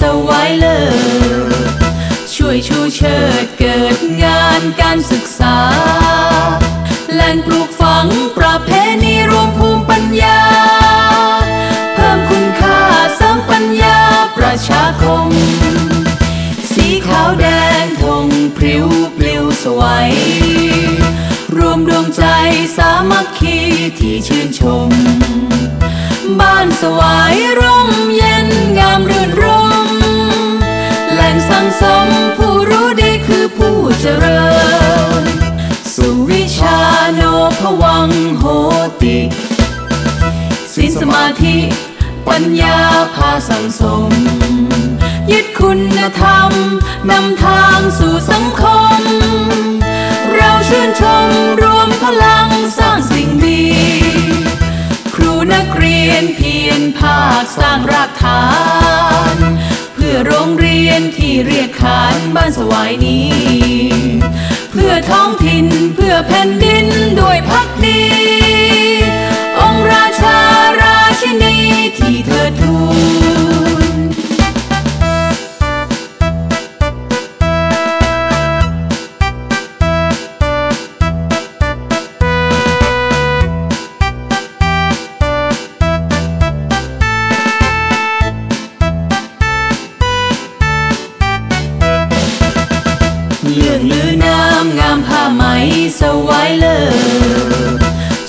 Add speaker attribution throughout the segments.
Speaker 1: สวายเลิศช่วยชูเชิดเกิดงานการศึกษา แหล่งปลูกฝังประเพณีรวมภูมิปัญญา เพิ่มคุณค่าเสริมปัญญาประชาคม สีขาวแดงธงพริ้วปลิวสวยรวมดวงใจสามัคคีที่ชื่นชม บ้านสวายร่ม จริญ สุวิชาโนภวังโหติศีลสมาธิ ปัญญาพาสังสม ยึดคุณธรรม นำทางสู่สังคม เราชื่นชมรวมพลังสร้างสิ่งดี ครูนักเรียนเพียรภาคสร้างรากฐาน เพื่อโรงเรียนที่เรียกขานบ้านสวายนี้ ท้องถิ่นเพื่อแผ่นดินด้วยพักดี องค์ราชาราชินีที่เธอทูลเรื่อง สวายเลิศ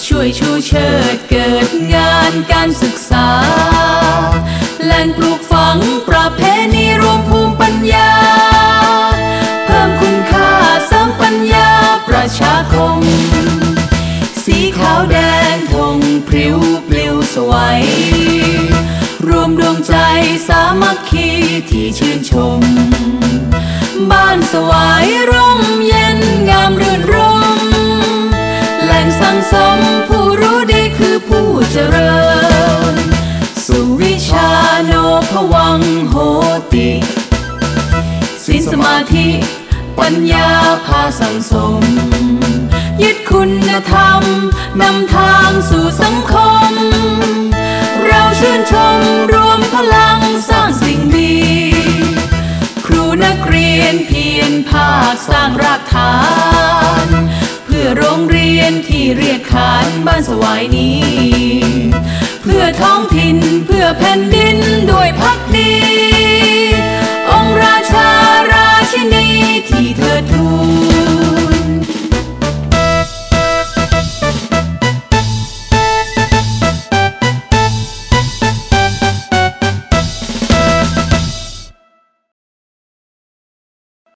Speaker 1: ช่วยชูเชิดเกิดงานการศึกษา แหล่งปลูกฝังประเพณีรวมภูมิปัญญา เพิ่มคุณค่าเสริมปัญญาประชาคม สีขาวแดงธงพริ้วปลิวสวยรวมดวงใจสามัคคีที่ชื่นชม บ้านสวายร่มเย็น สังสมผู้รู้ดีคือผู้เจริญ สุวิชาโนภวังโหติศีลสมาธิ ปัญญาพาสังสม ยึดคุณธรรม นำทางสู่สังคม เราชื่นชมรวมพลังสร้างสิ่งดี ครูนักเรียนเพียรภาคสร้างรากฐาน โรงเรียนที่เรียกขานบ้านสวายนี้ เพื่อท้องถิ่นเพื่อแผ่นดินด้วยพักดี